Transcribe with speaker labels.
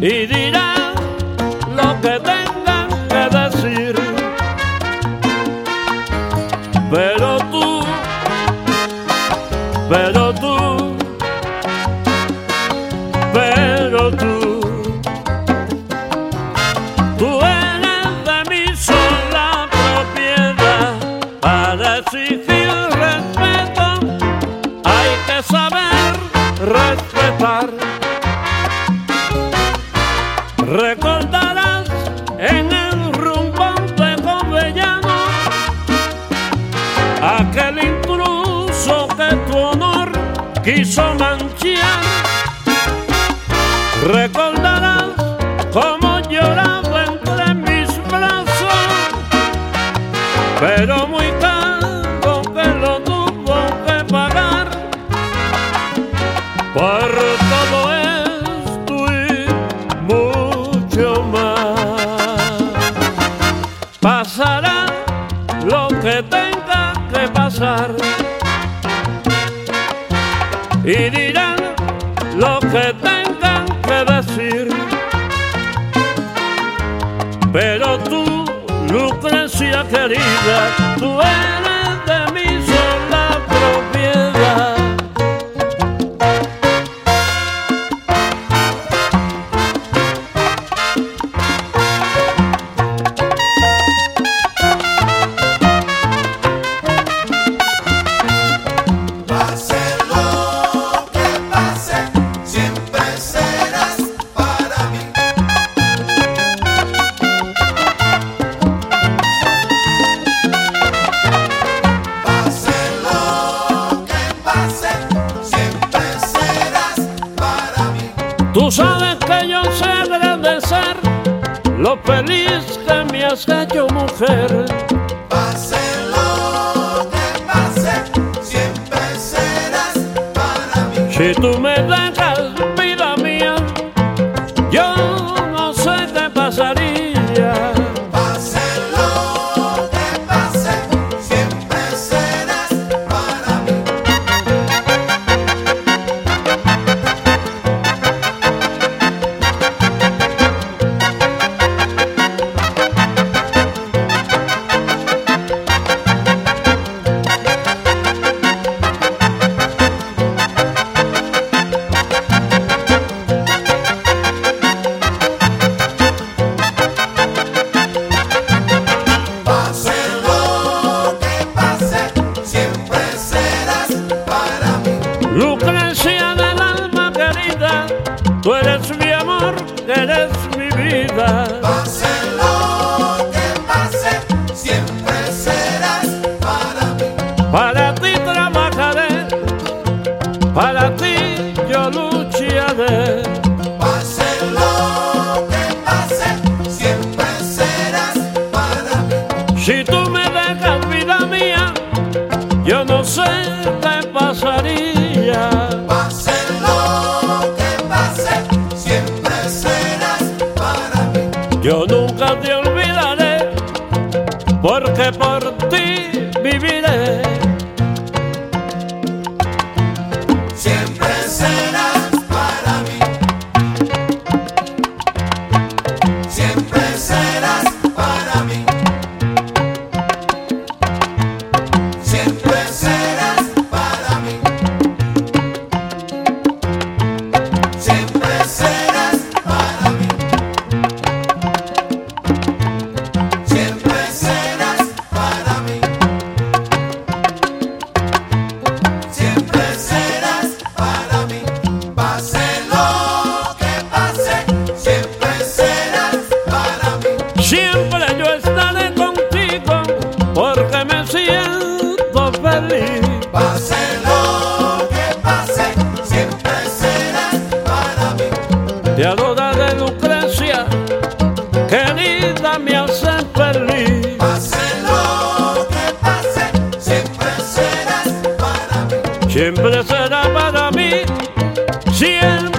Speaker 1: y dirán lo que tengan que decir. Pero tú, pero tú, pero tú, tú eres de mí sola propiedad para decir. respetar. Recordarás en el rumbo de Gobellano aquel intruso que tu honor quiso manchar. Recordarás cómo lloraba entre mis brazos, pero muy tarde. Por todo esto y mucho más. Pasará lo que tenga que pasar. Y dirán lo que tengan que decir. Pero tú, Lucrecia querida, tú eres. Tú sabes que yo sé agradecer lo feliz que me has hecho mujer.
Speaker 2: Pase lo que pase, siempre serás para mí. Que
Speaker 1: por ti viviré. siempre será para mí, siempre.